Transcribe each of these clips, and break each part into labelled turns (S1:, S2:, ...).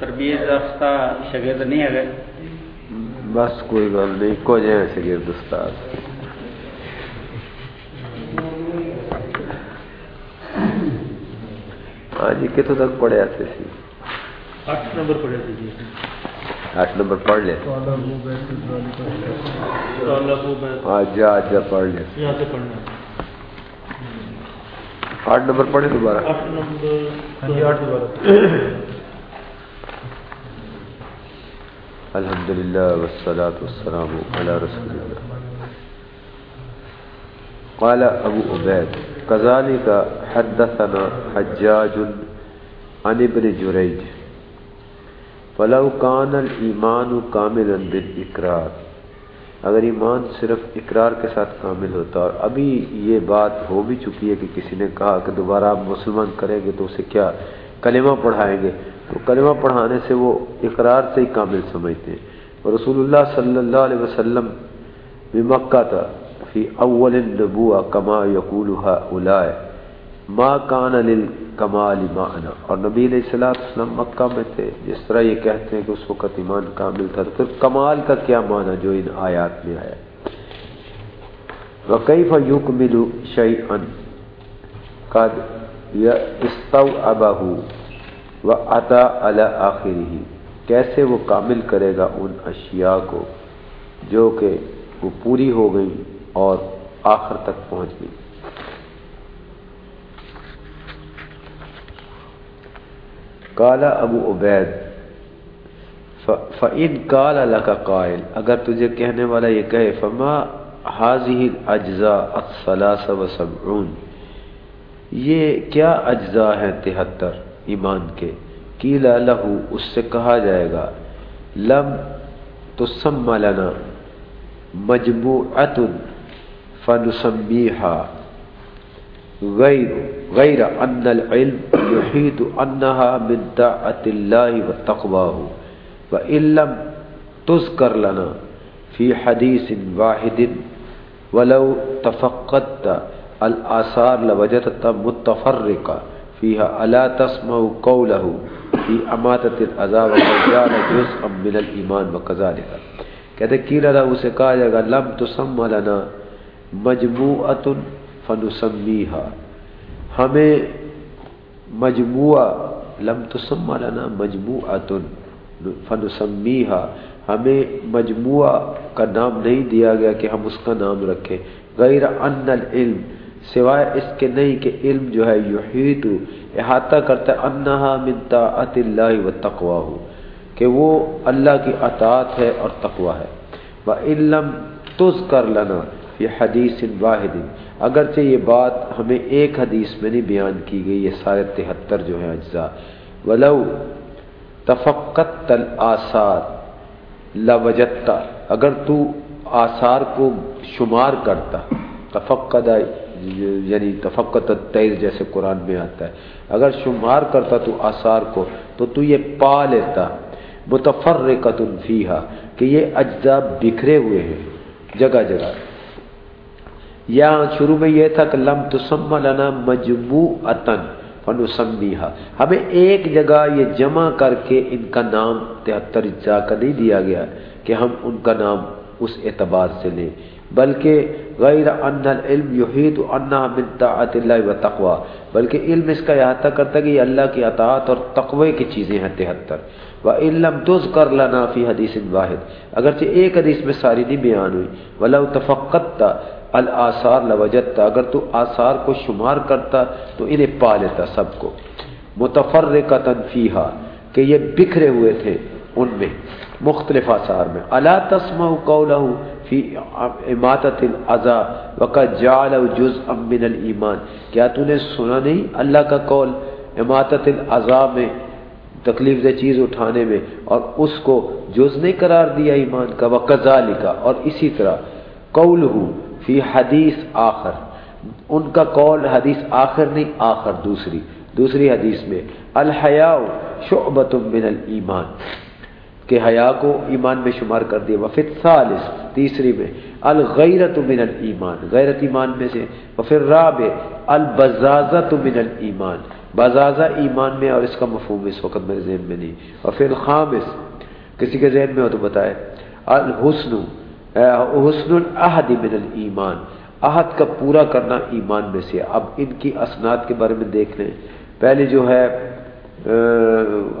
S1: تربیت شگرد نہیں ہے
S2: بس کوئی گل نہیں کو جائے شگرد استاد۔ ہاں جی کتوں تک پڑھے آتے سی؟
S1: نمبر پڑھے تھے جی
S2: آٹھ نمبر پڑھ جا پڑھ لے۔
S1: یہاں سے پڑھنا۔
S2: آٹھ نمبر پڑھے دوبارہ۔
S1: آٹھ نمبر۔ آٹھ
S2: دوبارہ الحمد لله والصلاة والسلام على رسول الله قال أبو عبيد كذلك حدثنا حجاج عن ابن جريج فلو كان الإيمان كاملا بالإقرار اگر ایمان صرف اقرار کے ساتھ کامل ہوتا اور ابھی یہ بات ہو بھی چکی ہے کہ کسی نے کہا کہ دوبارہ آپ مسلمان کریں گے تو اسے کیا کلمہ پڑھائیں گے؟ تو کلمہ پڑھانے سے وہ اقرار سے ہی کامل سمجھتے ہیں۔ اور رسول اللہ صلی اللہ علیہ وسلم بھی مکہ تھا، فی اول النبوہ کما یقولها اولائے ما کان للکمال معنی. اور نبی علیہ السلام مکہ میں تھے، جس طرح یہ کہتے ہیں کہ اس وقت ایمان کامل تھا، تو پھر کمال کا کیا معنی جو ان آیات میں آیا؟ وکیف یکمل شیئن قد استوعبہ و عطا علی آخری کیسے وہ کامل کرے گا ان اشیاء کو جو کہ وہ پوری ہو گئی اور آخر تک پہنچ گئی کالا ابو عبید فعین کال اللہ کا قائل، اگر تجھے کہنے والا یہ کہے، فما حاضی اجزا و سبعون یہ اجزاء اجزا ہیں تہتر ایمان کے؟ کیلا لہو اس سے کہا جائے گا، لم تو سم لنا مجموعت فنسمیحا غیر غیر ان العلم یحید انها من طاعت اللہ و تقواه و علم تذکر لنا فی حدیث واحد ولو تفقدت الاثار لوجدت متفرقا فيها الا تسمع قوله فی اماتت العذاب وجعل جزءا من الايمان وكذلك. کہتے کیلا لا اسے کہا جائے گا لم تسم لنا مجموعۃ فنسمیها. ہمیں مجموعہ، لم تسم لنا مجموعۃ فنسمیها. ہمیں مجموعہ کا نام نہیں دیا گیا کہ ہم اس کا نام رکھیں. غیر ان العلم، سوائے اس کے نہیں کہ علم جو ہے یحیط، احاطہ کرتا ہے، انہا من طاعت اللہ و تقوا ہو کہ وہ اللہ کی اطاعت ہے اور تقوا ہے. وہ علم تز کر لنا یہ حدیث واحد اگرچہ یہ بات ہمیں ایک حدیث میں نہیں بیان کی گئی، یہ سارے تہتر جو ہیں اجزاء۔ ولو تفقت آثار لوجتا اگر تو آثار کو شمار کرتا، تفقد یعنی تفقت تیر جیسے قرآن میں آتا ہے، اگر شمار کرتا تو آثار کو، تو تو یہ پا لیتا۔ متفرقت فیہا، کہ یہ اجزاء بکھرے ہوئے ہیں، جگہ جگہ۔ یہاں شروع میں یہ تھا کہ لم تسم لنا مجموعتن فنسمیہا ہمیں ایک جگہ یہ جمع کر کے ان کا نام تہتر اجزاء کا نہیں دیا گیا کہ ہم ان کا نام اس اعتبار سے لیں بلکہ غیر ان العلم یحید انها من طاعت اللہ و تقوا بلکہ علم اس کا احاطہ کرتا ہے کہ یہ اللہ کی اطاعت اور تقوی کی چیزیں ہیں تہتر و علم تذکر لنا فی حدیث واحد اگرچہ ایک حدیث میں ساری نہیں بیان ہوئی ولو تفقدت الاثار لوجدت اگر تو آثار کو شمار کرتا تو انہیں پا لیتا سب کو۔ متفرقتا فیہا، کہ یہ بکھرے ہوئے تھے ان میں، مختلف آثار میں۔ الا تسمع قولہ فی اماتت العزا وقت جعل جزءا من الایمان۔ کیا تو نے سنا نہیں اللہ کا قول اماتت العزا میں، تکلیف دہ چیز اٹھانے میں، اور اس کو جز نہیں قرار دیا ایمان کا وکذالک اور اسی طرح۔ قولہ فی حدیث آخر۔ ان کا قول حدیث آخر نہیں، آخر دوسری۔ دوسری حدیث میں الحیا شعبت من الایمان۔ کہ حیا کو ایمان میں شمار کر دیا۔ وفت ثالث تیسری میں الغیرت من الایمان۔ غیرت ایمان میں سے وفر رابع البزازت من الایمان۔ بزازہ ایمان میں اور اس کا مفہوم اس وقت میرے ذہن میں نہیں۔ وفر الخامس، کسی کے ذہن میں ہو تو بتائے۔ الحسن حسن العہد من الایمان، عہد کا پورا کرنا ایمان میں سے۔ اب ان کی اسناد کے بارے میں دیکھ لیں۔ پہلے جو ہے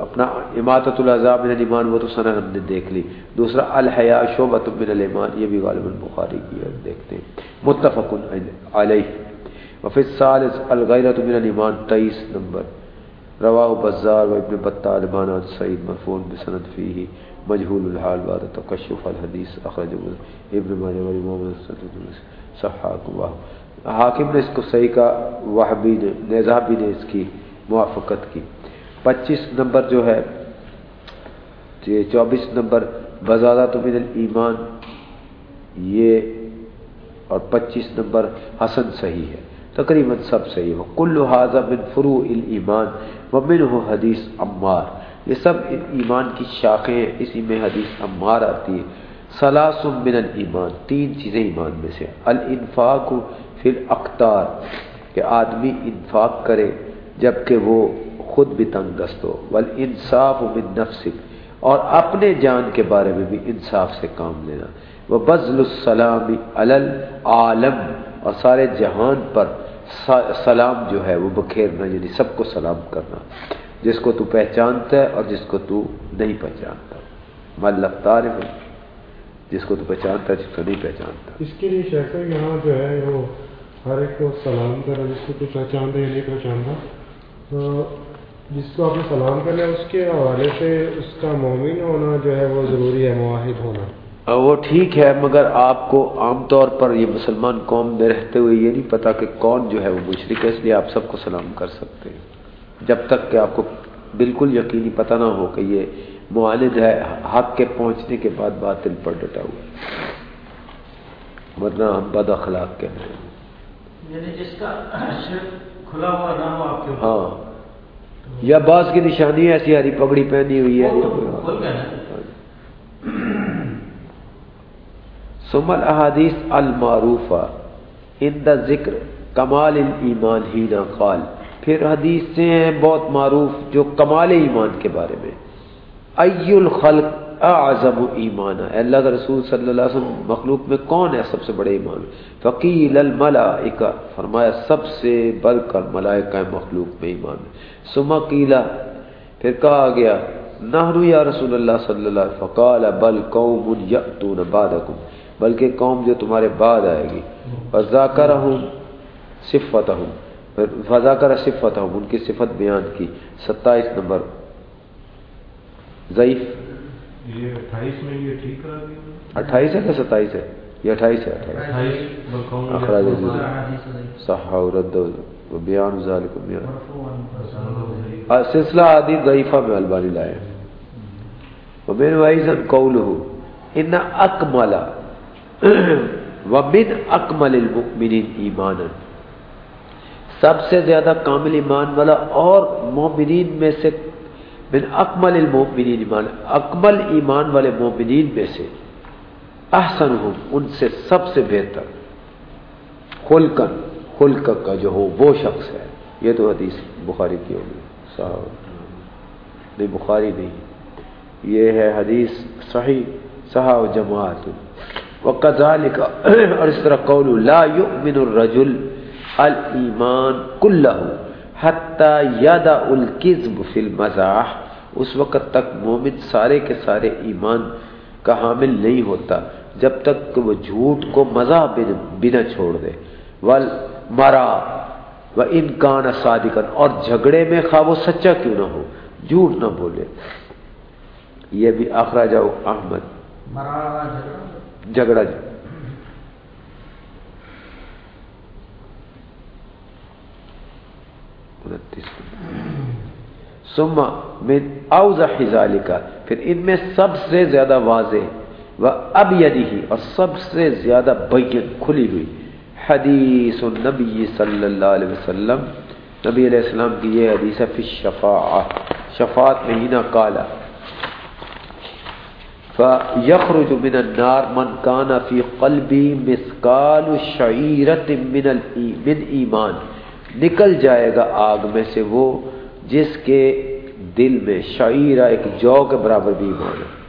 S2: اپنا اماطت العذاب من الایمان، وہ تو سنن ہم نے دیکھ لی۔ دوسرا الحیا شعبۃ من الایمان، یہ بھی غالب البخاری کی ہے دیکھتے ہیں متفق علیہ۔ وفی الثالث، الغیرۃ من الایمان 23 نمبر۔ رواہ بزار و ابن بطال بانا سعید مرفون بسند فیہ۔ مجهول الحال بعد تکشف الحدیث اخرج ابن ماجہ و محمد صلی اللہ علیہ وسلم حاکم نے اس کو صحیح کا وحبی نے نیزابی نے اس کی موافقت کی۔ پچیس نمبر جو ہے چوبیس نمبر بزادہ من الایمان، یہ اور پچیس نمبر حسن صحیح ہے۔ تقریباً سب صحیح ہو کل حاضہ من فرو الایمان ومن ہو حدیث عمار۔ یہ سب ایمان کی شاخیں ہیں۔ اسی میں حدیث عمار آتی ہے۔ سلاس من الایمان، تین چیزیں ایمان میں سے۔ الانفاق فی الاقتار، کہ آدمی انفاق کرے جبکہ وہ خود بھی تنگ دست ہو۔ ول انصاف من نفسک، اور اپنے جان کے بارے میں بھی انصاف سے کام لینا۔ وہ بزل السلام عالم اور سارے جہان پر سلام جو ہے وہ بکھیرنا یعنی سب کو سلام کرنا۔ جس کو تو پہچانتا ہے اور جس کو تو نہیں پہچانتا۔ ملب تعارف جس کو تو پہچانتا ہے جس کو نہیں پہچانتا۔
S3: اس کے لیے شیخ یہاں جو ہے وہ ہر ایک کو سلام کرنا جس کو تو پہچانتا یا نہیں پہچانتا جس کو آپ نے سلام کر لیا اس کے حوالے سے اس کا مومن ہونا جو ہے وہ ضروری ہے معاہد ہونا۔
S2: وہ ٹھیک ہے مگر آپ کو عام طور پر یہ مسلمان قوم میں رہتے ہوئے یہ نہیں پتا کہ کون جو ہے وہ مشرق ہے اس لیے آپ سب کو سلام کر سکتے ہیں۔ جب تک کہ آپ کو بالکل یقینی پتہ نہ ہو کہ یہ معاند ہے حق کے پہنچنے کے بعد باطل پر ڈٹا ہوا ورنہ ہم بد اخلاق کے ہیں۔
S1: یعنی
S2: ہاں۔ یا بعض کی نشانی ایسی ہری پگڑی پہنی ہوئی ہے۔ سمل احادیث المعروف ان دا ذکر کمال ایمان ہی نہ قال۔ پھر حدیث سے ہیں بہت معروف جو کمال ایمان کے بارے میں۔ ای الخلق اعظم ایمان ہے اللہ کا رسول صلی اللہ علیہ وسلم، مخلوق میں کون ہے سب سے بڑے ایمان؟ فقیل الملائکہ۔ فرمایا، سب سے بڑھ کر ملائکہ مخلوق میں ایمان۔ سما قیلا پھر کہا گیا نہرو یا رسول اللہ صلی اللہ علیہ فقال، بل قوم یأتون بعدکم، بلکہ قوم جو تمہارے بعد آئے گی۔ فذاکرہم صفتہم۔ فذاکر صفتہم ان کی صفت بیان کی۔ ستائیس نمبر۔ ضعیف۔ اٹھائیس ہے کہ ستائیس ہے؟ یہ اٹھائیس ہے اخراج رد بیان سلسلہ عادی ضعیفہ میں البانی لائے ومن قولہ ان اکمل ومن اکمل المؤمنین ایمانا۔ سب سے زیادہ کامل ایمان والا اور مومنین میں سے من اکمل المؤمنین ایمان، اکمل ایمان والے مومنین میں سے احسن ہوں ان سے سب سے بہتر خلقن خلق کا جو ہو، وہ شخص ہے۔ یہ تو حدیث بخاری کی ہوگی۔ صاحب نہیں، بخاری نہیں۔ یہ ہے حدیث صحیح صحا جماعت وقذالک اور اس طرح قول، لا یؤمن الرجل الایمان کلہ حتی یدع الکذب فی المزاح اس وقت تک مومن سارے کے سارے ایمان کا حامل نہیں ہوتا جب تک کہ وہ جھوٹ کو مزہ بنا چھوڑ دے۔ ول مرا و انکان صادقن اور جھگڑے میں خواہ وہ سچا کیوں نہ ہو؟ جھوٹ نہ بولے۔ یہ بھی آخرا جاؤ احمد جھگڑا۔ جا انتیس سما من اوضح ذالکا پھر ان میں سب سے زیادہ واضح و اب یدی ہی اور سب سے زیادہ بین کھلی ہوئی حدیث النبی صلی اللہ علیہ وسلم۔ نبی علیہ السلام کی یہ حدیث ہے فی شفاعہ شفاعت میں ہی کالا فیخرج من النار من کان فی قلبی مثقال شعیرت من, من ایمان۔ نکل جائے گا آگ میں سے وہ جس کے دل میں شعیرہ ایک جو کے برابر بھی ایمان ہے۔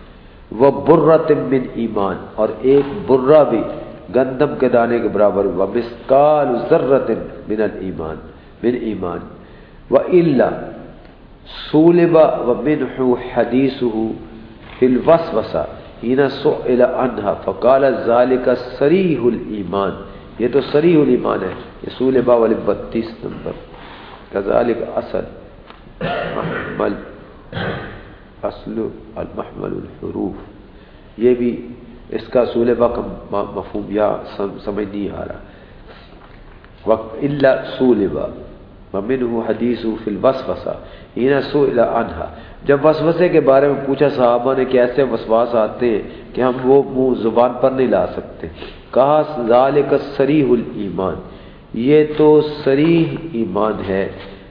S2: وہ برت من ایمان اور ایک برہ بھی گندم کے دانے کے برابر وہ مسکال ذرت من الایمان، من ایمان۔ و الا سولبا و منح حدیثه فی الوسوسہ حين سئل عنها فقال ذلك صریح الایمان۔ یہ تو صریح الایمان ہے. یہ سولبا والی 32 نمبر. كذلك اصل محمل، اصل المحمل الحروف. یہ بھی اس کا سولبا کا مفہوم یا سمجھ نہیں آ رہا. وقت اللہ سولبا ممن ہوں حدیث فی الوسوسہ. ہینا سو عنہا. جب وسوسے کے بارے میں پوچھا صحابہ نے کہ ایسے وسواس آتے ہیں کہ ہم وہ منہ زبان پر نہیں لا سکتے. کہا ذالک سریح الایمان۔ یہ تو سریح ایمان ہے،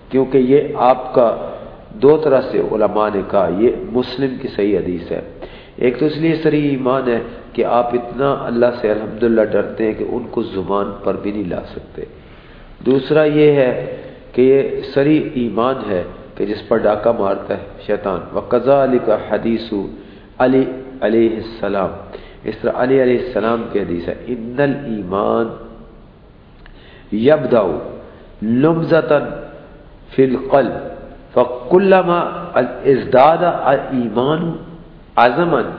S2: کیونکہ یہ آپ کا دو طرح سے علماء نے کہا، یہ مسلم کی صحیح حدیث ہے۔ ایک تو اس لیے سری ایمان ہے کہ آپ اتنا اللہ سے الحمدللہ ڈرتے ہیں کہ ان کو زبان پر بھی نہیں لا سکتے۔ دوسرا یہ ہے کہ یہ سری ایمان ہے کہ جس پر ڈاکہ مارتا ہے شیطان۔ و علی کا حدیث علی علیہ السلام۔ اس طرح علی علیہ السلام کی حدیث ہے، ان الایمان یبدا لمزتا فی القلب، فکلما ازداد ایمان عظمن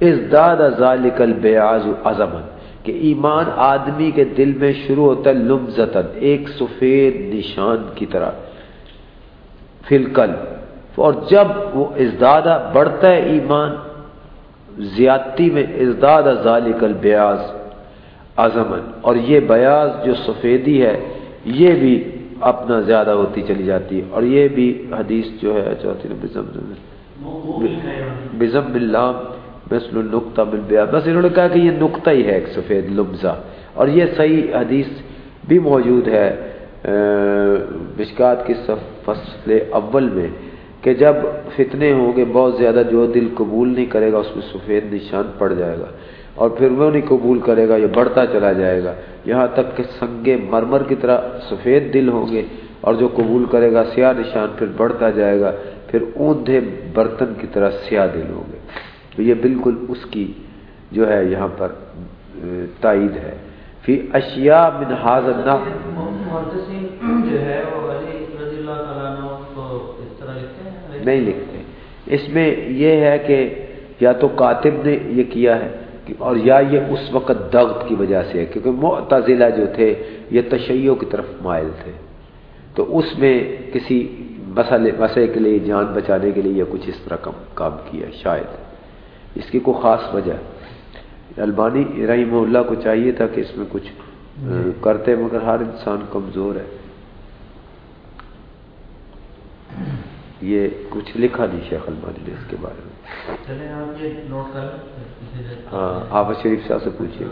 S2: ازداد ذالک البیاض عظمن کہ ایمان آدمی کے دل میں شروع ہوتا ہے لمزتن ایک سفید نشان کی طرح فلکل اور جب وہ ازدادہ بڑھتا ہے ایمان زیادتی میں ازداد ذالک البیاض عظمن اور یہ بیاض جو سفیدی ہے یہ بھی اپنا زیادہ ہوتی چلی جاتی ہے۔ اور یہ بھی حدیث جو ہے چوتھی بزم اللہ مثل النقطہ بالبیا بس انہوں نے کہا کہ یہ نقطہ ہی ہے ایک سفید لمزہ۔ اور یہ صحیح حدیث بھی موجود ہے مشکات کی فصل اول میں۔ کہ جب فتنے ہوں گے، بہت زیادہ جو دل قبول نہیں کرے گا، اس میں سفید نشان پڑ جائے گا۔ اور پھر وہ نہیں قبول کرے گا، یہ بڑھتا چلا جائے گا۔ یہاں تک کہ سنگے مرمر کی طرح سفید دل ہوں گے اور جو قبول کرے گا، سیاہ نشان پھر بڑھتا جائے گا۔ پھر اوندھے برتن کی طرح سیاہ دل ہوں گے۔ تو یہ بالکل اس کی جو ہے یہاں پر تائید ہے۔ پھر اشیاء من حاضر نہ نہیں لکھتے۔ اس میں یہ ہے کہ یا تو کاتب نے یہ کیا ہے اور یا یہ اس وقت دغت کی وجہ سے ہے، کیونکہ معتزلہ جو تھے، یہ تشیعوں کی طرف مائل تھے۔ تو اس میں کسی مسئلے مسئلے کے لیے، جان بچانے کے لیے یہ کچھ اس طرح کام کام کیا، شاید۔ اس کی کوئی خاص وجہ۔ البانی رحیم اللہ کو چاہیے تھا کہ اس میں کچھ کرتے، مگر ہر انسان کمزور ہے۔ یہ کچھ لکھا نہیں شیخ البانی نے اس کے بارے میں۔ ہاں حافظ شریف صاحب سے پوچھیے۔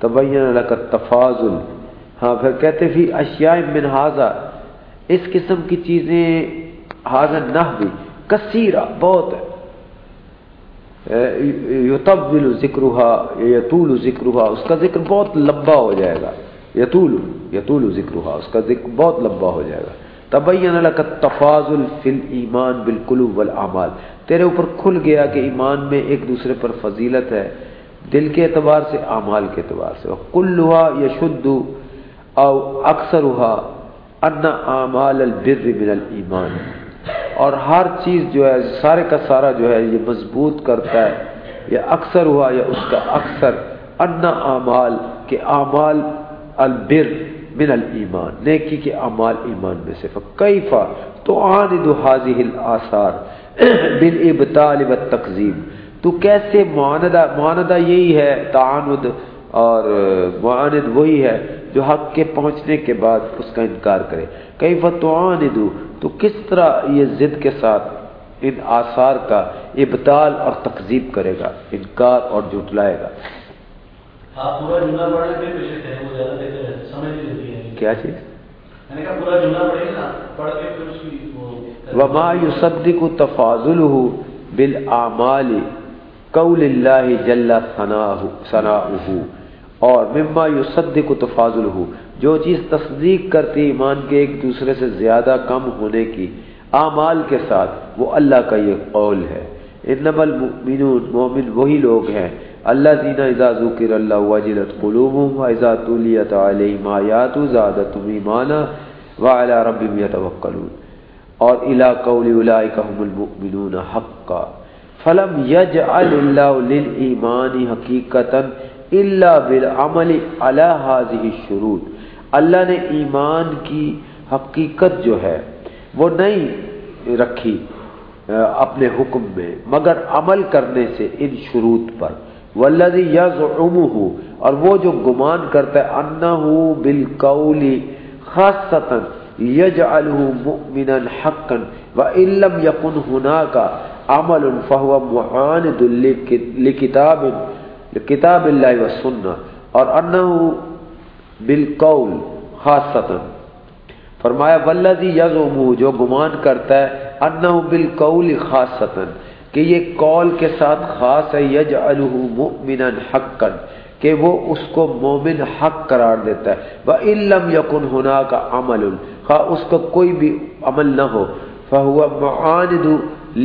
S2: تبین کا تفاضل۔ ہاں پھر کہتے فی اشیاء من حاضر اس قسم کی چیزیں حاضر نہ بھی کثیرہ بہت ہے یطول ذکرها یطول ذکرها اس کا ذکر بہت لمبا ہو جائے گا۔ یطول یطول ذکرها اس کا ذکر بہت لمبا ہو جائے گا۔ تبین لک التفاضل فی الایمان بالقلوب والاعمال تیرے اوپر کھل گیا کہ ایمان میں ایک دوسرے پر فضیلت ہے، دل کے اعتبار سے، اعمال کے اعتبار سے۔ کلھا یشد او اکثرها ان اعمال البر من الایمان۔ اور ہر چیز جو ہے، سارے کا سارا جو ہے، یہ مضبوط کرتا ہے۔ یا اکثر ہوا یا اس کا اکثر۔ ان اعمال کے اعمال البر۔ من الایمان، نیکی کے اعمال ایمان میں سے۔ فکیفا تو عاند هذه الاثار بالابطال والتکذیب تو کیسے معاندہ معاندہ یہی ہے، تعاند اور معاند وہی ہے جو حق کے پہنچنے کے بعد اس کا انکار کرے۔ کیف تعاند تو کس طرح یہ ضد کے ساتھ ان آثار کا ابتال اور تقزیب کرے گا، انکار اور جھٹلائے گا۔ کیا چیز؟
S1: میں نے کہا پورا جملہ پڑھیں گے نا پڑھ کے پھر اس کی وہ
S2: وما يصدق تفاضله بالاعمال قول جل اور مما تفاضله جو چیز تصدیق کرتی ایمان کے ایک دوسرے سے زیادہ کم ہونے کی اعمال کے ساتھ وہ اللہ کا یہ قول ہے۔ انما المؤمنون مومن وہی لوگ ہیں اللہ دینا اذا ذکر اللہ وجلت قلوبهم واذا تلیت علیہم آیات زادتهم ایمانا وعلى ربهم يتوکلون اور الى قول اولئک هم المؤمنون حقا. فلم يجعل الله للایمان حقیقتا الا بالعمل على هذه الشروط. اللہ نے ایمان کی حقیقت جو ہے وہ نہیں رکھی، اپنے حکم میں، مگر عمل کرنے سے ان شروط پر۔ والذی یزعمه اور وہ جو گمان کرتا ہے انه بالقول خاصتا یجعله مؤمنا حقا وان لم يكن هناك عمل فهو معاند لكتاب لكتاب الله والسنه اور انه بالقول خاصتا۔ فرمایا، والذی یزعمه جو گمان کرتا ہے انه بالقول خاصتا۔ کہ یہ قول کے ساتھ خاص ہے یجعلہ مؤمنا حقا، کہ وہ اس کو مومن حق قرار دیتا ہے۔ وَإِن لَمْ يَكُنْ هُنَاكَ عَمَلٌ، خواہ اس کا کوئی بھی عمل نہ ہو فَهُوَ مُعَانِدُ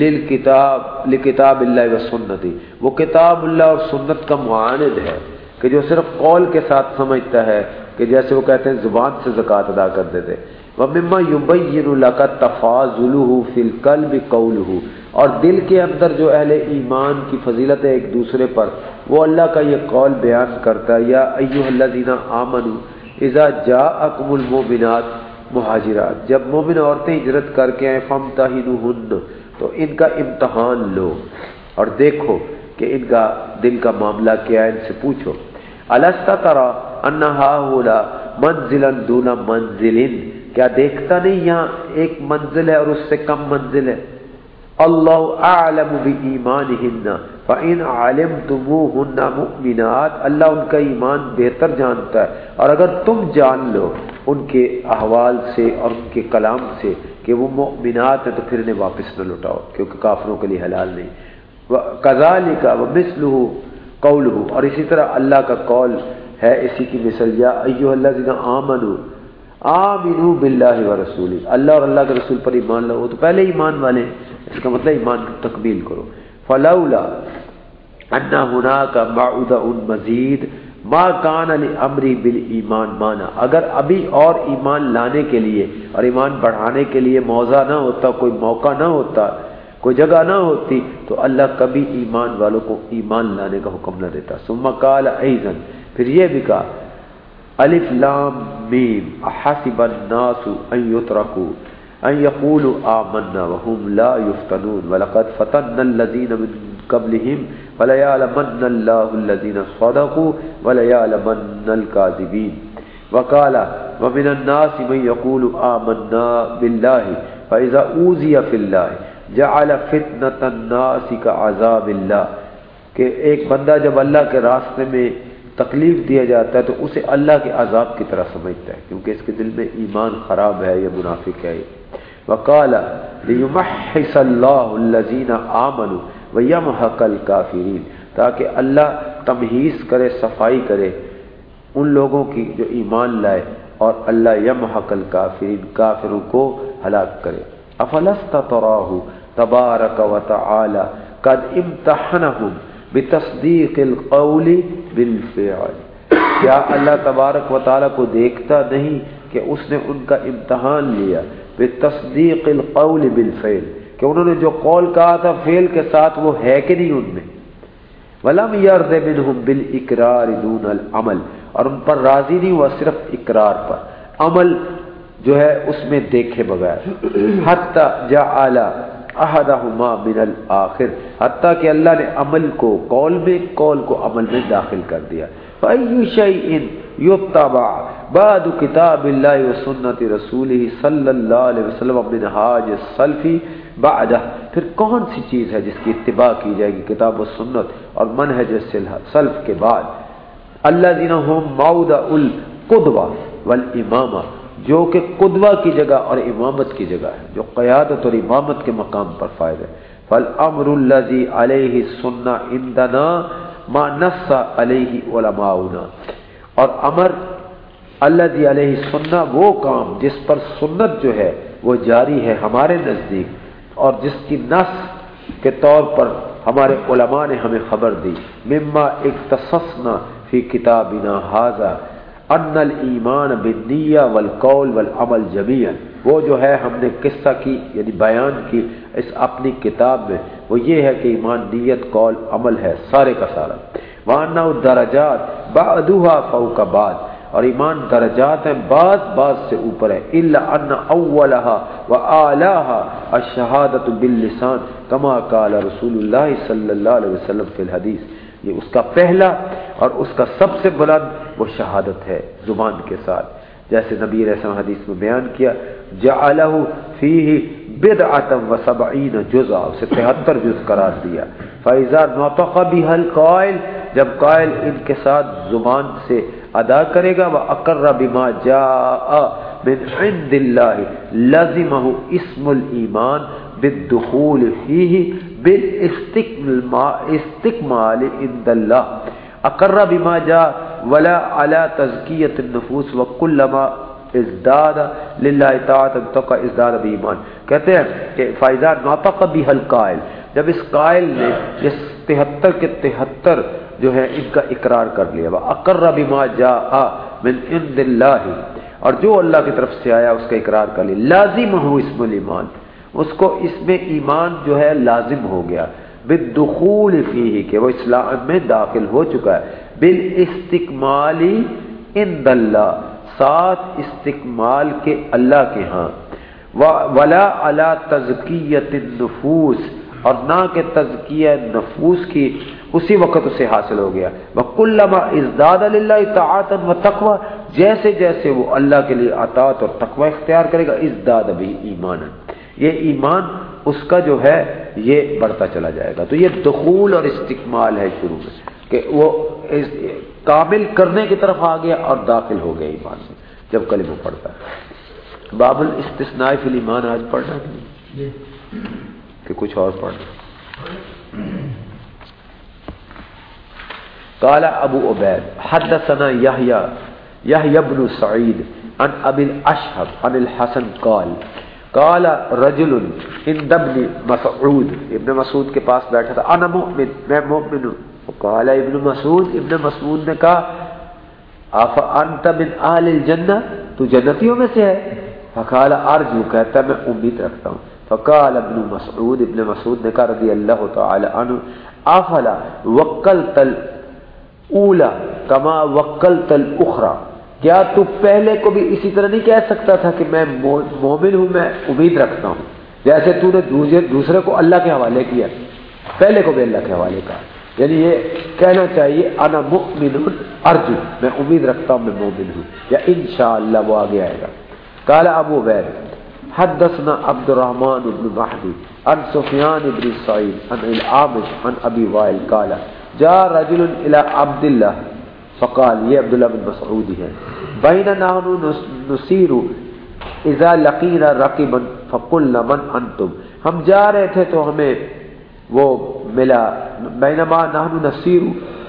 S2: لِلْكِتاب لِكِتاب اللہ وَسُنَّتِ وہ کتاب اللہ اور سنت کا معاند ہے، کہ جو صرف قول کے ساتھ سمجھتا ہے، کہ جیسے وہ کہتے ہیں زبان سے زکوٰۃ ادا کر دیتے۔ وَمِمَّا يُبَيِّنُ لَكَ تَفَاضُلُهُ فِي الْقَلْبِ قَوْلُهُ اور دل کے اندر جو اہل ایمان کی فضیلت ہے ایک دوسرے پر، وہ اللہ کا یہ قول بیان کرتا ہے، یا ایوہ الذین آمنوا اذا جاءکم المؤمنات مہاجرات، جب مومن عورتیں ہجرت کر کے آئیں فمتحنوہن تو ان کا امتحان لو اور دیکھو کہ ان کا دل کا معاملہ کیا ہے، ان سے پوچھو۔ الستا ترا انہا ہولا منزلا دون منزل کیا دیکھتا نہیں یہاں ایک منزل ہے اور اس سے کم منزل ہے؟ اللہ عالم اعلم بایمانہن فان علمتموہن مؤمنات، اللہ ان کا ایمان بہتر جانتا ہے۔ اور اگر تم جان لو ان کے احوال سے اور ان کے کلام سے کہ وہ مؤمنات ہیں تو پھر انہیں واپس نہ لٹاؤ کیونکہ کافروں کے لیے حلال نہیں۔ کذالک ومثلہ قولہ اور اسی طرح اللہ کا قول ہے، اسی کی مثل، یا ایوہ الذین آمنوا آمنو باللہ و اللہ اور اللہ کے رسول پر ایمان لو تو پہلے ایمان والے اس کا مطلب ایمان تکمیل کرو۔ فلولا انا هناك بعد مزید ما کان علی امری بال ایمان مانا اگر ابھی اور ایمان لانے کے لیے اور ایمان بڑھانے کے لیے موضع نہ ہوتا، کوئی موقع نہ ہوتا، کوئی جگہ نہ ہوتی، تو اللہ کبھی ایمان والوں کو ایمان لانے کا حکم نہ دیتا۔ ثم قال ایذن پھر یہ بھی کہا الف لام میم، احسب الناس ان يتركوا ان يقولوا آمنا وهم لا يفتنون ولقد فتن الذين من قبلهم ولا يعلمن الله الذين صدقوا ولا يعلمن الكاذبين وقال، ومن الناس من يقول آمنا بالله فإذا اوذي في الله، جعل فتنة الناس كعذاب الله. کہ ایک بندہ جب اللہ کے راستے میں تکلیف دیا جاتا ہے تو اسے اللہ کے عذاب کی طرح سمجھتا ہے، کیونکہ اس کے دل میں ایمان خراب ہے یا منافق ہے۔ وقال ليمحص الله الذين امنوا ويمحق الكافرين تاکہ اللہ تمہیز کرے، صفائی کرے ان لوگوں کی جو ایمان لائے اور اللہ یمحق الکافرین، کافروں کو ہلاک کرے۔ افلست تراہ تبارک و تعالی قد امتحنهم بتصدیق القول بالفعل کیا اللہ تبارک و تعالی کو دیکھتا نہیں کہ اس نے ان کا امتحان لیا؟ بتصدیق القول بالفعل۔ کہ انہوں نے جو قول کہا تھا فعل کے ساتھ وہ ہے کہ نہیں ان میں؟ ولم يرض منهم بالاقرار دون العمل۔ اور ان پر راضی نہیں ہوا صرف اقرار پر۔ عمل جو ہے اس میں دیکھے بغیر۔ حتی جعل احدہما من الاخر، حتی کہ اللہ نے عمل کو، قول میں قول کو عمل میں داخل کر دیا۔ فَأَيُّ شَيْءٍ يُتَّبَعْ بعد کتاب اللہ و سنت رسول صلی اللہ علیہ وسلم من حاج بعدہ پھر کون سی چیز ہے جس کی اتباع کی جائے گی؟ کتاب و سنت اور منہج سلف کے بعد۔ اللہ دین ہم ماؤد القدوہ والامامہ جو کہ قدوہ کی جگہ اور امامت کی جگہ ہے، جو قیادت اور امامت کے مقام پر فائد ہے۔ فالامر الذي علیہ سننا اندنا ما نص علیہ علماؤنا۔ اور امر اللہ جی علیہ سننا وہ کام جس پر سنت جو ہے، وہ جاری ہے ہمارے نزدیک۔ اور جس کی نس کے طور پر ہمارے علماء نے ہمیں خبر دی۔ مما اکتصصنا فی کتابنا حاضر ان الایمان بالنیہ والقول والعمل جميعا. وہ جو ہے ہم نے قصہ کی یعنی بیان کی اس اپنی کتاب میں، وہ یہ ہے کہ ایمان، نیت، قول، عمل ہے سارے کا سارا۔ وانہ درجات بعدها فوق بعد۔ اور ایمان درجات ہیں بعض بعض سے اوپر ہے۔ الا ان اولها واعلاها الشهاده باللسان، كما قال رسول الله صلی اللہ علیہ وسلم فی الحدیث یہ اس کا پہلا اور اس کا سب سے بلند وہ شہادت ہے زبان کے ساتھ۔ جیسے نبی رسم حدیث میں بیان کیا جعلہ فیہ بدعتا و سبعین جزا اسے تہتر جز قرار دیا۔ فیضا نوتق بها القائل، جب قائل ان کے ساتھ زبان سے ادا کرے گا وہ اقرا بما جاء من عند اللہ لازمہ اسم الایمان بالدخول فیہ بالاستقمال عند اللہ اقرا بما جاء ولا على تزکیت النفوس وکلما ازداد للہ اطاعت تقا ازداد بایمان کہتے ہیں کہ فائدہ ناطق بھی القائل. جب اس قائل نے اس تہتر کے تہتر جو ہے ان کا اقرار کر لیا اقر بما جاء من عند اللہ اور جو اللہ کی طرف سے آیا، اس کا اقرار کر لیا. لازم ہو اسم الایمان. اس کو اس میں ایمان جو ہے لازم ہو گیا۔ بالدخول فیہ، کہ وہ اسلام میں داخل ہو چکا ہے۔ بالاستقمالی عند اللہ، ساتھ استقمال کے اللہ کے ہاں۔ ولا علی تزکیت النفوس، اور نہ کہ تزکیہ نفوس کی، اسی وقت اسے حاصل ہو گیا۔ وکلما ازداد للہ اطاعت و تقوی، جیسے جیسے وہ اللہ کے لیے اطاعت اور تقوی اختیار کرے گا، ازداد بھی ایمان یہ ایمان اس کا جو ہے یہ بڑھتا چلا جائے گا تو یہ دخول اور استقمال ہے شروع میں کہ وہ کامل کرنے کی طرف آ گیا اور داخل ہو گیا ایمان میں جب کلمہ پڑھتا ہے۔ باب الاستثناء فی الایمان آج پڑھنا نہیں؟ کہ کچھ اور پڑھنا قال ابو عبید حدثنا یحیی یحیی ابن سعید عن ابی الاشهب عن الحسن قال قال رجل عند ابن مسعود ابن مسعود کے پاس بیٹھا تھا، انا مؤمن، میں مؤمن ہوں۔ قال ابن مسعود ابن مسعود نے کہا اف انت من اهل الجنہ؟ تو جنتیوں میں سے ہے؟ فقال، ارجو، کہتا میں امید رکھتا ہوں۔ فقال ابن مسعود ابن مسعود نے کہا، رضی اللہ تعالی عنہ، افلا وکلت الاولى كما وکلت الاخرى کیا تو پہلے کو بھی اسی طرح نہیں کہہ سکتا تھا کہ میں مومن ہوں، میں امید رکھتا ہوں؟ جیسے تو نے دوسرے کو اللہ کے حوالے کیا، پہلے کو بھی اللہ کے حوالے کہا۔ یعنی یہ کہنا چاہیے، انا مؤمن ارجو، میں امید رکھتا ہوں میں مومن ہوں، یا انشاءاللہ وہ آگے آئے گا۔ قال ابو بیر حدثنا عبد الرحمن بن مہدی، عن سفیان بن سعید، عن العامش عن ابی وائل، قال، جاء رجل الى عبد الله فقال، یہ عبداللہ بن مسعودی ہے. بین نحن نسیر اذا لقینا رقبا فقلنا من انتم ہم جا رہے تھے تو ہمیں وہ ملا بینما نحن نسیر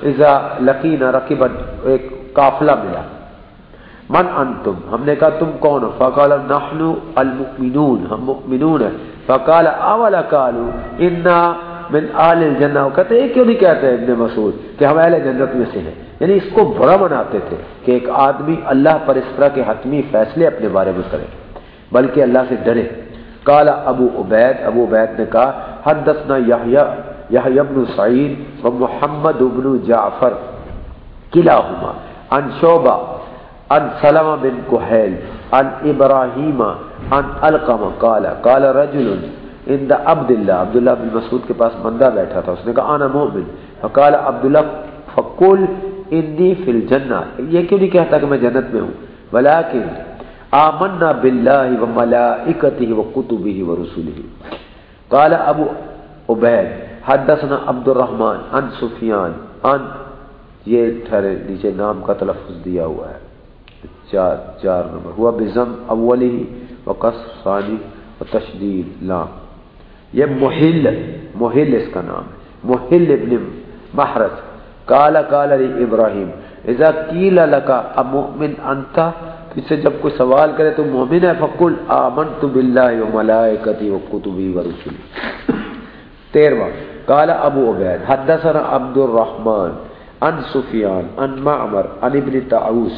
S2: اذا لقینا رقبا ایک قافلہ ملا. من انتم ہم نے کہا، تم کون ہو؟ فقال، نحن المؤمنون، ہم مؤمنون ہیں. فقال اولا قالوا انا من آل الجنہ کہتے ہیں کیوں نہیں کہتے ابن مسعود کہ ہم اہل جنت میں سے ہیں؟ یعنی اس کو بڑا مناتے تھے کہ ایک آدمی اللہ پر اس طرح کے حتمی فیصلے اپنے بارے میں کرے، بلکہ اللہ سے ڈرے۔ کالا ابو عبید ابو عبید نے کہا، حدثنا یحییٰ یحییٰ ابن سعید و محمد ابن جعفر کلاہما ان شعبہ ان سلمہ بن کحیل ان ابراہیم ان القمہ قال قال رجل ان دا عبداللہ عبداللہ بن مسعود کے پاس بندہ بیٹھا تھا، اس نے کہا انا مومن. فقال، عبداللہ. فقل، انی فی الجنہ. یہ کیوں نہیں کہتا کہ میں جنت میں ہوں؟ ولیکن، آمنا باللہ و ملائکتہ و کتبہ و رسولہ قال ابو عبید، حدثنا عبد الرحمن ان سفیان ان یہ ٹھہرے نیچے نام کا تلفظ دیا ہوا ہے۔ چار چار نمبر۔ ہوا بزم اولی و ثانی و تشدید، لام۔ یہ محل محل اس کا نام ہے، محل ابن محرج کالا کالا ابراہیم، اذا قیل لکا امؤمن انتا اس سے جب کوئی سوال کرے تو مومن ہے، فقل آمنت باللہ و ملائکتی و کتبی و رسولی تیرواں۔ کالا ابو عبید، حدثنا عبد الرحمن ان سفیان ان معمر ان ابن تعوس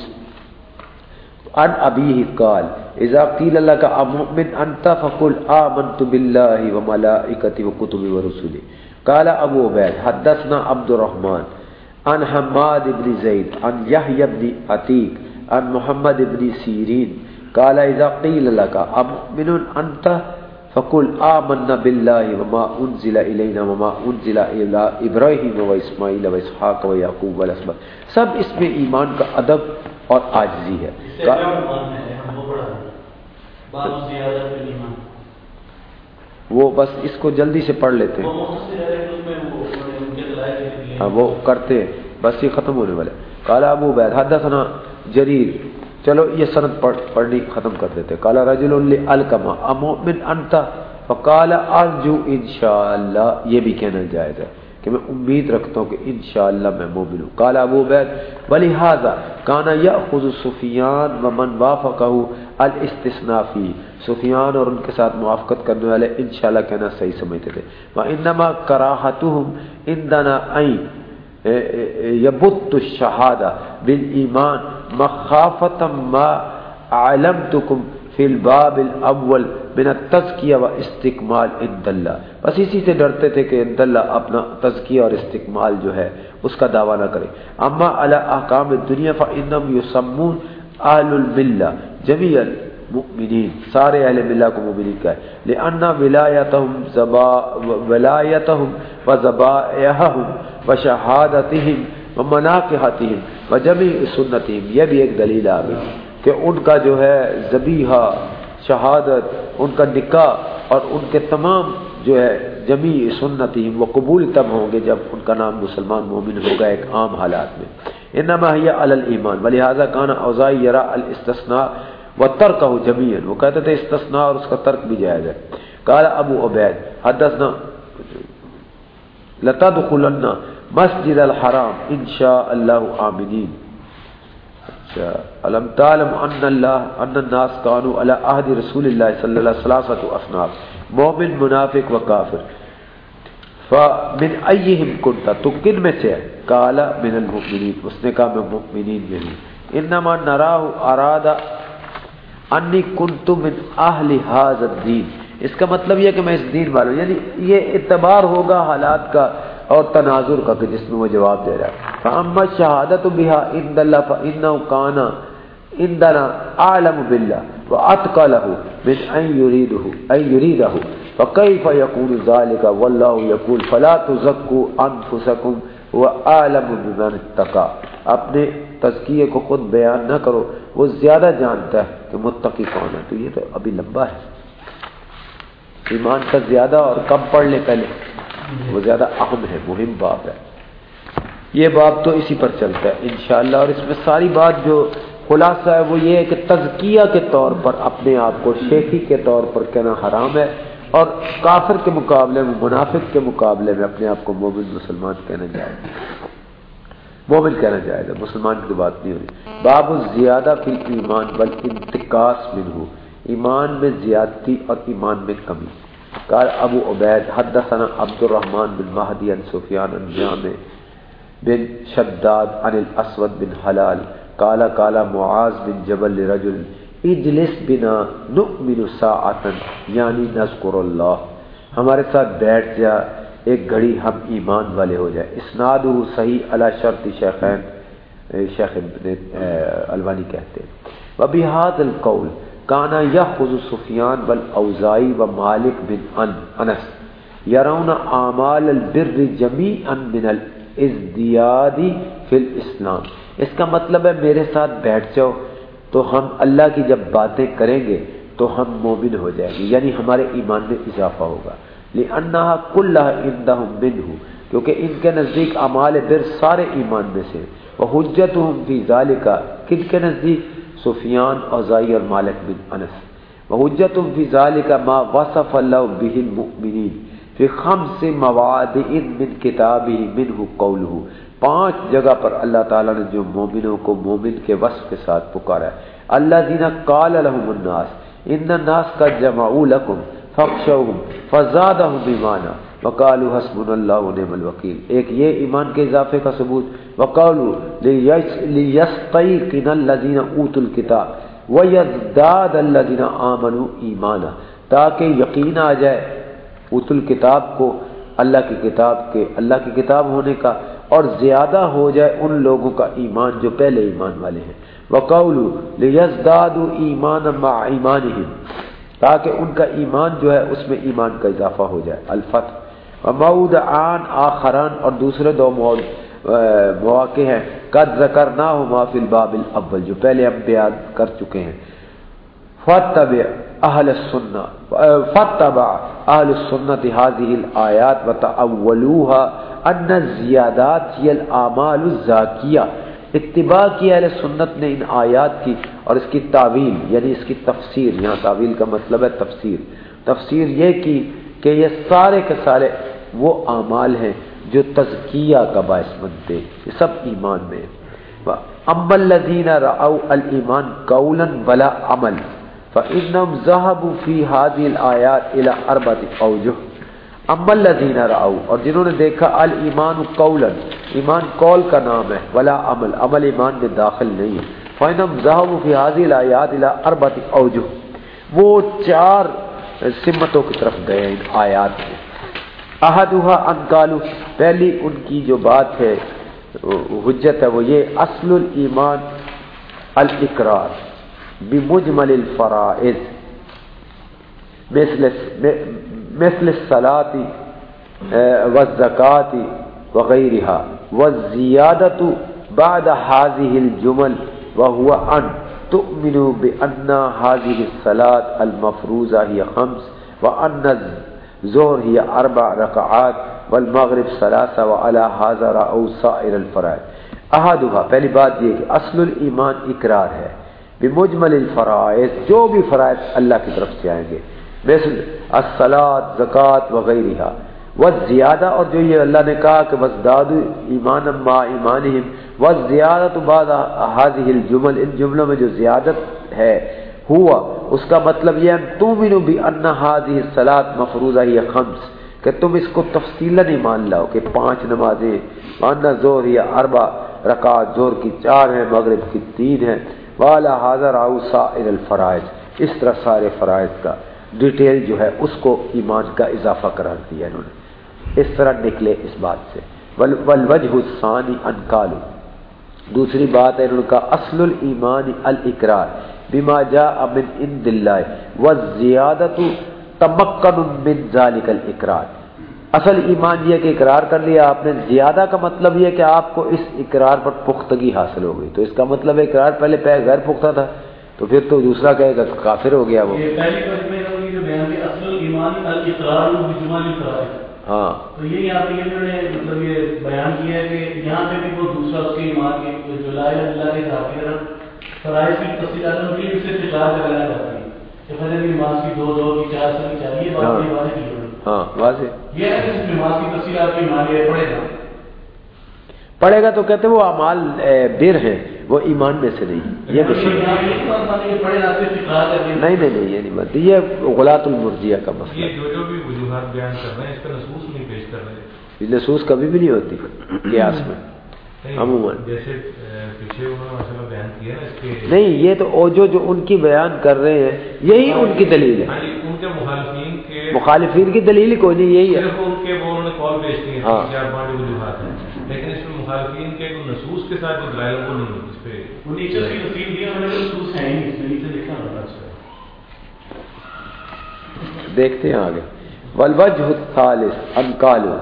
S2: ان ابیہ قال اذا قیل لکا امؤمن انتا فقل آمنت باللہ و ملائکتی و کتبی و رسولی کالا ابو عبید، حدثنا عبد الرحمن ان حماد ابن زید ان یحیی ابن عتیق ان محمد ابن سیرین. قال، اذا قیل لك امن انت فقل آمنا بالله وما انزل الينا وما انزل الى ابراہیم و اسماعیل و اسحاق و یعقوب والاسباط سب اس میں ایمان کا ادب اور عاجزی ہے؟ وہ بس اس کو جلدی سے پڑھ لیتے ہیں۔ ہاں وہ کرتے بس یہ ختم ہونے والے۔ کالا ابو بید حدثنا جریر۔ چلو یہ سند پڑھنی ختم کر دیتے کالا رجل الکما امؤمن انت؟ فقال ارجو انشاءاللہ۔ یہ بھی کہنا جائز ہے کہ میں امید رکھتا ہوں کہ انشاءاللہ میں مومن ہوں۔ قال ابو بید ولہذا کانا یاخذ سفیان ومن وافقه الاستثناء فی، سفیان اور ان کے ساتھ موافقت کرنے والے انشاءاللہ کہنا صحیح سمجھتے تھے۔ وانما کراہتهم عندنا عین یبت الشہادہ بالایمان مخافتا ما علمتکم فی الباب الاول من التزکیہ و استقمال اند اللہ۔ بس اسی سے ڈرتے تھے کہ اند اللہ اپنا تزکیہ اور استقمال جو ہے اس کا دعویٰ نہ کرے۔ اما علی احکام الدنیا فانم یسمون اہل الملہ۔ جمیع المؤمنین سارے اہل ملہ کو مؤمنین کہے لئن ولایتهم زبا ولایتهم و زبائہم و شہادتہم و و سنتہم. یہ بھی ایک دلیل آ گئی کہ ان کا جو ہے زبیحہ، شہادت، ان کا نکاح اور ان کے تمام جو ہے جمی سنتی وہ قبول تب ہوں گے جب ان کا نام مسلمان مومن ہوگا ایک عام حالات میں. انما ہی علی ایمان ولہذا کان اوزائی یرا الاستثناء و ترک ہو جمیعن وہ کہتے تھے، استثناء اور اس کا ترک بھی جائز ہے۔ قال ابو عبید، حدثنا، لتدخلن مسجد الحرام انشاء اللہ آمنین اچھا علم تعلم ان اللہ ان الناس کانوا علی عہد رسول اللہ صلی اللہ علیہ وسلم اصناف مومن منافق و کافر فمن ایہم کنتا تو کن میں سے؟ قال، من المؤمنین اس نے کہا، میں مؤمنین میں ہوں۔ انما نراہ ارادہ انی کنت من اہل هذا الدین. اس کا مطلب یہ کہ میں اس دین والوں یعنی یہ اعتبار ہوگا حالات کا اور تناظر کا کہ جس میں وہ جواب دے رہا ہے. فاما شہادت بها عند الله فانه كان عندنا اعلم بالله واتقى له من ان يريده ان يريده. فكيف يكون ذلك والله يقول فلا تزكوا انفسكم واعلم بمن اتقى اپنے تزکیے کو خود بیان نہ کرو، وہ زیادہ جانتا ہے کہ متقی کون ہے۔ تو یہ تو ابھی لمبا ہے۔ ایمان کا زیادہ اور کم پڑھ لے پہلے وہ زیادہ اہم ہے، مہم باب ہے۔ یہ باب تو اسی پر چلتا ہے، انشاءاللہ۔ اور اس میں ساری بات جو خلاصہ ہے، وہ یہ ہے کہ تزکیہ کے طور پر، اپنے آپ کو شیخی کے طور پر کہنا حرام ہے۔ اور کافر کے مقابلے میں، منافق کے مقابلے میں اپنے آپ کو مومن مسلمان کہنا جائے مومن کہنا جائے گا مسلمان کی بات نہیں ہوئی باب زیادہ فی ایمان بل انتقاس من ہو ایمان میں زیادتی اور ایمان میں کمی۔ قال ابو عبید، حدثنا عبد الرحمن بن مہدی عن سفیان عن جامع بن شداد عن الاسود بن حلال۔ قال قال معاذ بن جبل لرجل اجلس بنا، نؤمن ساعتا یعنی نذکر اللہ۔ ہمارے ساتھ بیٹھ جا، ایک گھڑی ہم ایمان والے ہو جائے اسناد صحیح علی شرط شیخین، شیخ الوانی کہتے ہیں۔ وبہاد القول کانا یخذ سفیان بل اوزائی و مالک بن ان، انس۔ یرون اعمال البر جمیعا من الازدیادی فی الاسلام۔ اس کا مطلب ہے میرے ساتھ بیٹھ جاؤ تو ہم اللہ کی جب باتیں کریں گے تو ہم مومن ہو جائیں گے یعنی ہمارے ایمان میں اضافہ ہوگا۔ لِأَنَّهَا كُلَّهَا عِنْدَهُمْ مِنْهُ، کیونکہ ان کے نزدیک اعمال بر سارے ایمان میں سے وَحُجَّتُهُمْ فِي ذَلِكَ، کن کے نزدیک؟ سفیان اوزائی اور مالک بن انس۔ وحجت فی ذالک ما وصف اللہ به المؤمنین فی خمس مواد من کتابہ منہ قولہ پانچ جگہ پر اللہ تعالیٰ نے جو مومنوں کو مومن کے وصف کے ساتھ پکارا ہے اللہ دینا قال لهم الناس، ان الناس کا جمعوا لکم فخشوہم فزادہم ایمانا وقالوا حسبنا اللہ ونعم الوکیل۔ ایک یہ ایمان کے اضافے کا ثبوت، وقالوا لیستیقن الذین اوتوا الکتاب وَيَزْدَادَ الَّذِينَ آمَنُوا ایمانا۔ تاکہ یقین آ جائے ات الکتاب کو، اللہ کی کتاب کے اللہ کی کتاب ہونے کا۔ اور زیادہ ہو جائے ان لوگوں کا ایمان جو پہلے ایمان والے ہیں۔ وَقَوْلُ لِيَزْدَادُ ایمان مَعْ ایمانِهِمْ تاکہ ان کا ایمان جو ہے اس میں ایمان کا اضافہ ہو جائے۔ الفتح۔ وَمَوْدَ آن آخران اور دوسرے دو مواقع ہیں۔ قد ذکرنا ہو محفل الباب الاول جو پہلے ہم بیان کر چکے ہیں۔ فتبع اہل السنہ فتبع اہل السنت هذه الآیات وتأولوها ان الزیادات هي الاعمال الزاکیہ اتباع کی اہل سنت نے ان آیات کی اور اس کی تعویل یعنی اس کی تفسیر، یہاں تعویل کا مطلب ہے تفسیر. تفسیر یہ کی کہ یہ سارے کے سارے وہ اعمال ہیں جو تزکیہ کا باعث بنتے یہ سب ایمان میں ام الذین رأوا الایمان قولا بلا عمل فانهم ذهبوا في هذه الايات الى اربعه اوجه ام الذین رأوا اور جنہوں نے دیکھا الایمان قولا، ایمان قول کا نام ہے، ولا عمل عمل ایمان میں داخل نہیں ہے۔ فانهم ذهبوا في هذه الايات الى اربعه اوجه وہ چار سمتوں کی طرف گئے ان آیات میں۔ احدہ انکالو پہلی ان کی جو بات ہے، حجت ہے، وہ یہ، اصل الایمان الاقرار، بمجمل الفرائض۔ مثل مثل الصلاة والزکاة وغیرها والزیادة بعد هذه الجمل وهو ان تؤمنوا بأن هذه الصلاة المفروضة هي خمس وأن ظہر ہی اربع رکعات والمغرب ثلاثہ وعلى حاضر او سائر الفرائض۔ احدها، پہلی بات یہ کہ اصل الایمان اقرار ہے۔ بمجمل الفرائض، جو بھی فرائض اللہ کی طرف سے آئیں گے۔ مثل الصلاۃ زکات وغیرہ والزیادہ اور جو یہ اللہ نے کہا کہ بس وزداد ایمان ما ایمانہم والزیادہ بعد هذه الجمل، ان جملوں میں جو زیادت ہے، ہوا، اس کا مطلب یہ تم بھی ان ہادی سلاد مفروضہ یہ خمس، کہ تم اس کو تفصیل نہیں مان لاؤ کہ پانچ نمازیں ماننا زور یا اربا رکعت زور کی چار ہیں، مغرب کی تین ہیں۔ والا حاضر آؤ سائر الفرائض۔ اس طرح سارے فرائض کا۔ ڈیٹیل جو ہے اس کو ایمان کا اضافہ قرار دیا انہوں نے۔ اس طرح نکلے اس بات سے۔ ولوجہ ثانی انکالو دوسری بات ہے انہوں کا اصل الایمان الاقرار بما جاء من عند الله والزیادت تمکن من ذلك الاقرار۔ اصل ایمان یہ کہ اقرار کر لیا آپ نے، زیادہ کا مطلب یہ کہ آپ کو اس اقرار پر پختگی حاصل ہو گئی۔ تو اس کا مطلب اقرار پہلے پہ غیر پختہ تھا۔ تو پھر تو دوسرا کہے گا کافر ہو گیا وہ۔
S4: ہاں۔ تو یہاں پہ انہوں نے مطلب یہ بیان کیا ہے کہ یہاں پہ بھی وہ دوسرا اس کے ایمان کے جو لا اللہ کے حافظ فرائض کی تفصیلات ہوتی ہے اسے تکرار لگانا چاہتی ہے کہ فجر کی نماز کی دو دو کی چار سال کی چاہیے بات یہ واضح کی
S2: ہاں واضح۔
S4: یہ ہے کہ اس نماز کی تفصیلات کی مان پڑے گا۔
S2: پڑھے گا تو کہتے وہ اعمال بر ہیں۔ وہ ایمان میں سے نہیں۔ یہ نہیں نہیں نہیں یہ نہیں بات یہ غلات المرجیہ کا مسئلہ۔
S5: نصوص
S2: کبھی بھی نہیں ہوتی قیاس میں۔ عموماً۔ نہیں یہ تو جو جو ان کی بیان کر رہے ہیں یہی ان کی دلیل ہے۔
S5: کے مخالفین
S2: کی دلیل کوئی نہیں یہی ہے۔ ہاں۔
S5: لیکن اس میں مخالفین کے نصوص کے ساتھ دلائل نہیں
S4: وہ نیچے کی تفصیل دیا انہوں نے نصوص ہیں ہی اس میں نیچے لکھا ہوگا اچھا۔
S2: دیکھتے ہیں آگے۔ والوجہ الثالث انقالو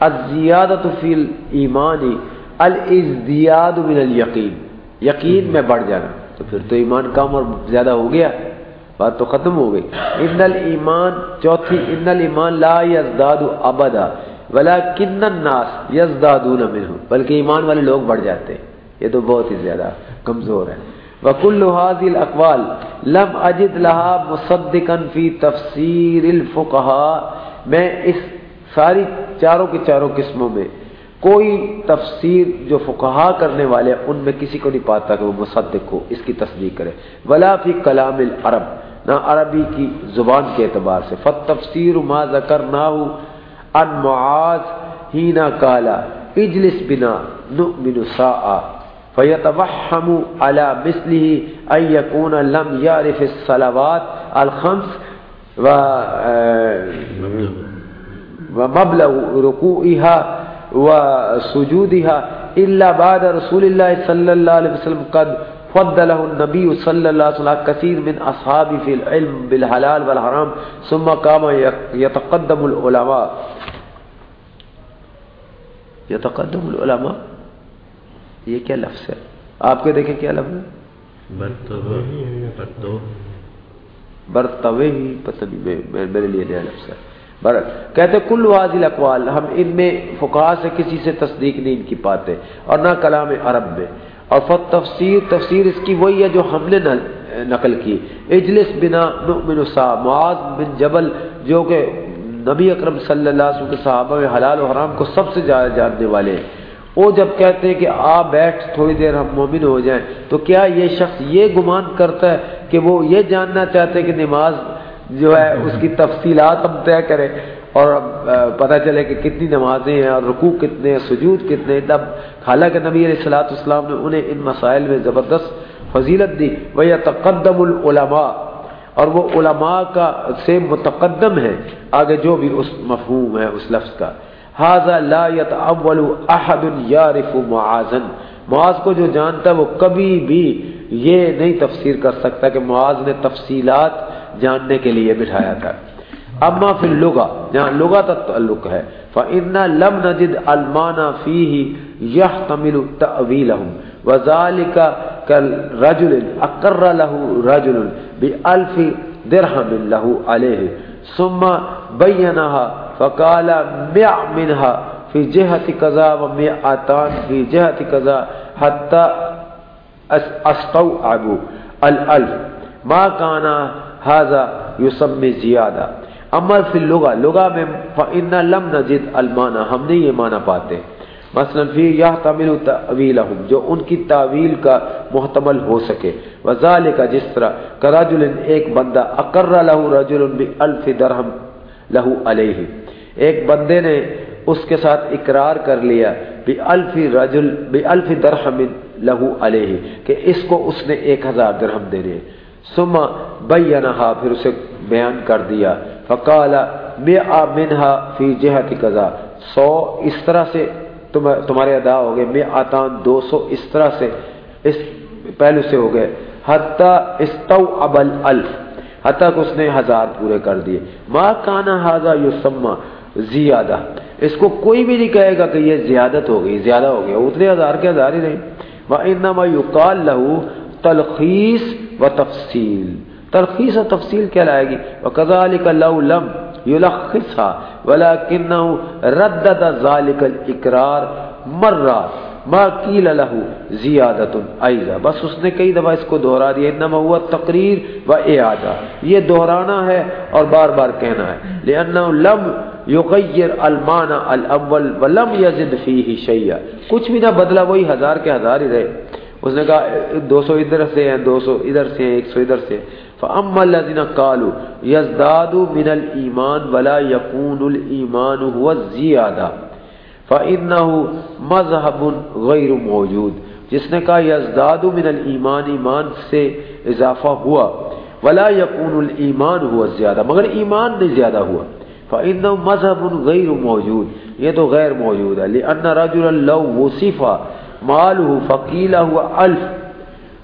S2: الزیادت فی الایمانی الازدیاد من الیقین۔ یقین میں بڑھ جانا۔ تو پھر تو ایمان کم اور زیادہ ہو گیا، بات تو ختم ہو گئی۔ ان الایمان، چوتھی، ان الایمان لا یزداد ابدا ولکن الناس یزدادون منه بلکہ ایمان والے لوگ بڑھ جاتے ہیں۔ یہ تو بہت ہی زیادہ کمزور ہے۔ وکل هذه الاقوال لم اجد لها مصدقا فی تفسیر الفقهاء میں اس ساری چاروں کے چاروں قسموں میں کوئی تفسیر جو فقہا کرنے والے ان میں کسی کو نہیں پاتا کہ وہ مصدق ہو، اس کی تصدیق کرے۔ ولا فی کلام العرب، نہ عربی کی زبان کے اعتبار سے۔ فت تفسیر ما ذکر نہ ہو ان معاذ ہی نہ کالا اجلس بنا نؤمن ساعة۔ فيتوهم على مثله ان يكون لم يعرف الصلوات الخمس و ومبلغ ركوعها وسجودها الا بعد رسول الله صلى الله عليه وسلم قد فضله النبي صلى الله عليه وسلم كثير من اصحابه في العلم بالحلال والحرام ثم قام يتقدم العلماء يتقدم العلماء یہ کیا لفظ ہے؟ آپ کے دیکھیں کیا لفظ ہے؟ برتوے ہی میرے لیے نیا لفظ ہے۔ بر کہتے کل واضح اقوال ہم ان میں فقہ سے کسی سے تصدیق نہیں ان کی پاتے اور نہ کلام عرب میں۔ اور فت تفسیر تفسیر اس کی وہی ہے جو ہم نے نقل کی۔ اجلس بنا نؤمن سا معاذ بن جبل جو کہ نبی اکرم صلی اللہ علیہ وسلم کے صحابہ میں حلال و حرام کو سب سے زیادہ جاننے والے۔ ہیں وہ جب کہتے ہیں کہ آ بیٹھ، تھوڑی دیر ہم مومن ہو جائیں، تو کیا یہ شخص یہ گمان کرتا ہے کہ وہ یہ جاننا چاہتے ہیں کہ نماز جو ہے اس کی تفصیلات ہم طے کریں؟ اور پتہ چلے کہ کتنی نمازیں ہیں اور رکوع کتنے سجود کتنے تب حالانکہ نبی علیہ السلاۃ اسلام نے انہیں ان مسائل میں زبردست فضیلت دی وہ تقدم العلماء، اور وہ علماء کا سے متقدم ہے آگے جو بھی اس مفہوم ہے، اس لفظ کا۔ حاضہ لا يتعول احد يعرف معاذن معاذ کو جو جانتا وہ کبھی بھی یہ نہیں تفسیر کر سکتا کہ معاذ نے تفصیلات جاننے کے لیے بٹھایا تھا۔ اما فی اللغہ، جہاں لغہ تک تعلق ہے فإنا لم نجد المانا فيه يحتمل تأويلهم۔ وذلك كالرجل اقر له رجل بألف درهم له عليه۔ ثم بينها فقال مع منها في جهة كذا ومئتان في جهة كذا حتى استوعبوا الالف ما كان هذا يسمى زیادہ امر فی اللغہ لغہ میں فإنا لم نجد المانا ہم نہیں یہ معنی پاتے مثلا فی یحتمل تاویلهم جو ان کی تعویل کا محتمل ہو سکے وذالک جس طرح کرجل ایک بندہ اقر له رجل بالف درهم له علیہ۔ ایک بندے نے اس کے ساتھ اقرار کر لیا بالف رجل بالف درهم له علیہ، کہ اس کو اس نے ایک ہزار درہم دینے۔ ثم بینہا، پھر اسے بیان کر دیا۔ فقال مئا منہا فی جہت قضا۔ سو اس طرح سے تمہارے ادا ہو گئے میں آتان دو سو اس طرح سے، اس پہلو سے ہو گئے۔ حتی استو ابل الف حتی کہ اس نے ہزار پورے کر دیے۔ ما کانا حاضا یسمى زیادہ۔ اس کو کوئی بھی نہیں کہے گا کہ یہ زیادت ہو گئی، زیادہ ہو گیا، اتنے ہزار کے ہزار ہی نہیں۔ وَإِنَّمَا يُقَالْ لَهُ تلخیص و تفصیل۔ تلخیص و تفصیل کیا لائے گی۔ وَكَذَلِكَ لَوْ لَمْ يُلَخِّصَا وَلَكِنَّهُ رَدَّدَ ذَلِكَ الْإِقْرَارِ مَرَّاتٍ ما قیل له زیادت ایضا بس اس نے کئی دفعہ اس کو دہرا دیا. انما ہوا تقریر و اعادہ. یہ دہرانا ہے اور بار بار کہنا ہے. لانه لم یغیر المعنى الاول ولم یزد فیہ شیئا. کچھ بھی نہ بدلا، وہی ہزار کے ہزار ہی رہے. اس نے کہا، دو سو ادھر سے ہیں، دو سو ادھر سے ہیں، ایک سو ادھر سے فاما الذين قالوا يزداد من الايمان ولا يكون الايمان هو الزياده فانه مذهب غیر موجود۔ جس نے کہا، یزداد من الایمان، ایمان سے اضافہ ہوا۔ ولا يكون الايمان هو الزياده مگر ایمان نہیں زیادہ ہوا۔ فانه مذهب غیر موجود۔ یہ تو غیر موجود ہے۔ لان رجلا لو وصف ماله فقيل هو الف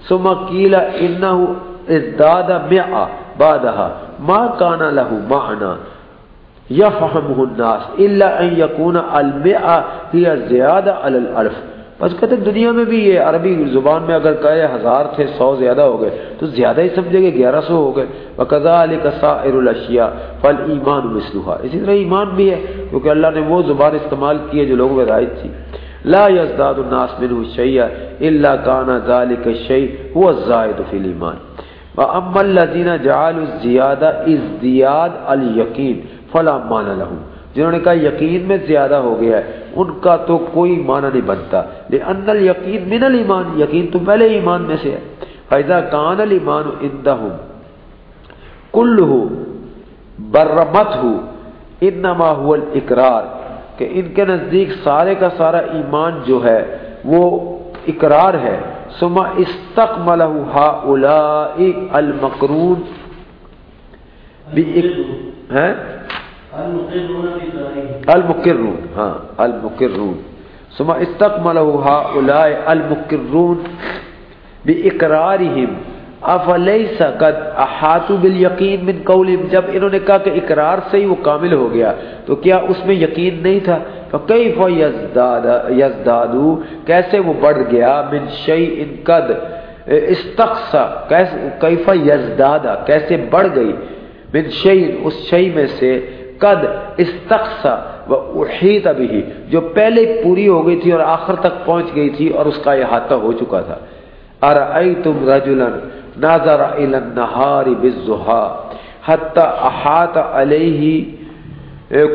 S2: ثم قيل انه ازداد مئة بعدها۔ ما كان له يفهمه الناس الا ان يكون المئة هي زیادہ على الالف۔ بس کہتے دنیا میں بھی یہ عربی زبان میں اگر کہے ہزار تھے، سو زیادہ ہو گئے، تو زیادہ ہی سمجھے گے گیارہ سو ہو گئے۔ وَكَذَلِكَ سَائِرُ الْأَشْيَاءِ فَالْإِيمَانُ مِثْلُهَا اسی طرح ایمان بھی ہے، کیونکہ اللہ نے وہ زبان استعمال کی ہے جو لوگوں میں رائج تھی۔ لا یزداد الناس منه شیئا الا کان ذلك الشیء هو الزائد فی الایمان۔ واما الذين جعلوا الزیادہ ازدیاد الیقین۔ فلا معنی لهم جنہوں نے کہا یقین میں زیادہ ہو گیا ہے ان کا تو کوئی معنی نہیں بنتا۔ لان الیقین من الایمان یقین تو پہلے ایمان میں سے ہے۔ فاذا کان الایمان عندهم کلہ برمت ہو انما هو الاقرار کہ ان کے نزدیک سارے کا سارا ایمان جو ہے وہ اقرار ہے۔ ثم استقملہ هؤلاء المقرون۔ ہیں
S4: المقرون في ذلك
S2: المقرون ہاں المقرون. ثم استقملہ هؤلاء المقرون باقرارهم افلیس قد احاطوا بالیقین من قولهم؟ جب انہوں نے کہا کہ اقرار سے ہی وہ کامل ہو گیا، تو کیا اس میں یقین نہیں تھا؟ فکیف یزداد یزدادو کیسے وہ بڑھ گیا؟ من شیء قد استقصا کیف یزدادا کیسے بڑھ گئی؟ من شیء اس شیء میں سے قد استقصا و احیط به، جو پہلے پوری ہو گئی تھی اور آخر تک پہنچ گئی تھی اور اس کا احاطہ ہو چکا تھا۔ ارأیتم رجلا نظر الى النهار بالزحا حتى احاط عليه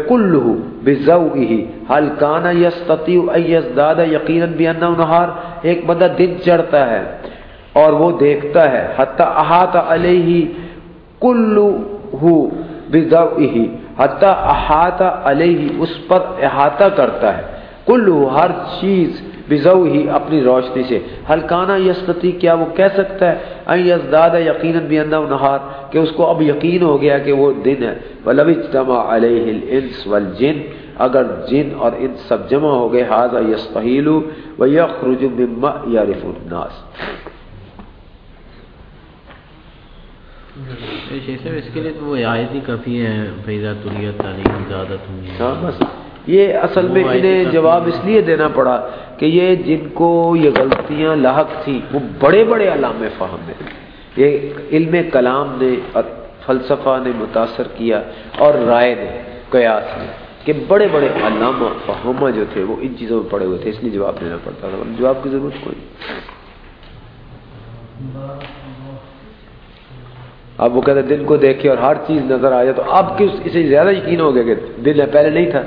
S2: كله بزوئه۔ هل كان يستطيع ان يزداد يقينا بانه نهار؟ ایک بندہ دن چڑھتا ہے اور وہ دیکھتا ہے۔ حتى احاط عليه كله بزوئه۔ حتى احاط عليه اس پر احاطہ کرتا ہے۔ کلو ہر چیز بزو ہی اپنی روشنی سے۔ ہلکانہ یستتی کیا وہ کہہ سکتا ہے؟ این یزداد یقیناً بھی اندہ نہار، کہ اس کو اب یقین ہو گیا کہ وہ دن ہے۔ وَلَوِ اجْتَمَعَ عَلَيْهِ الْإِنسِ وَالْجِنِ، اگر جن اور ان سب جمع ہو گئے حاضر یسفہیلو وَيَخْرُجُ مِمَّا يَعْرِفُ النَّاسِ
S6: شیخ صاحب اس کے لیے تو وہ آیت ہی کافی ہے فیضا تلیت تعلیم زیادہ تم
S2: ہاں بس یہ اصل میں انہیں جواب۔ اس لیے دینا پڑا کہ یہ جن کو یہ غلطیاں لاحق تھی وہ بڑے بڑے علام فہم ہیں۔ یہ علم کلام نے فلسفہ نے متاثر کیا اور رائے نے قیاس نے کہ بڑے بڑے علامہ فہمہ جو تھے وہ ان چیزوں میں پڑے ہوئے تھے اس لیے جواب دینا پڑتا تھا۔ جواب کی ضرورت کوئی نہیں۔ اب وہ کہتے ہیں کو دیکھے اور ہر چیز نظر آ جائے تو اب کس اسے زیادہ یقین ہو گیا کہ دل ہے پہلے نہیں تھا۔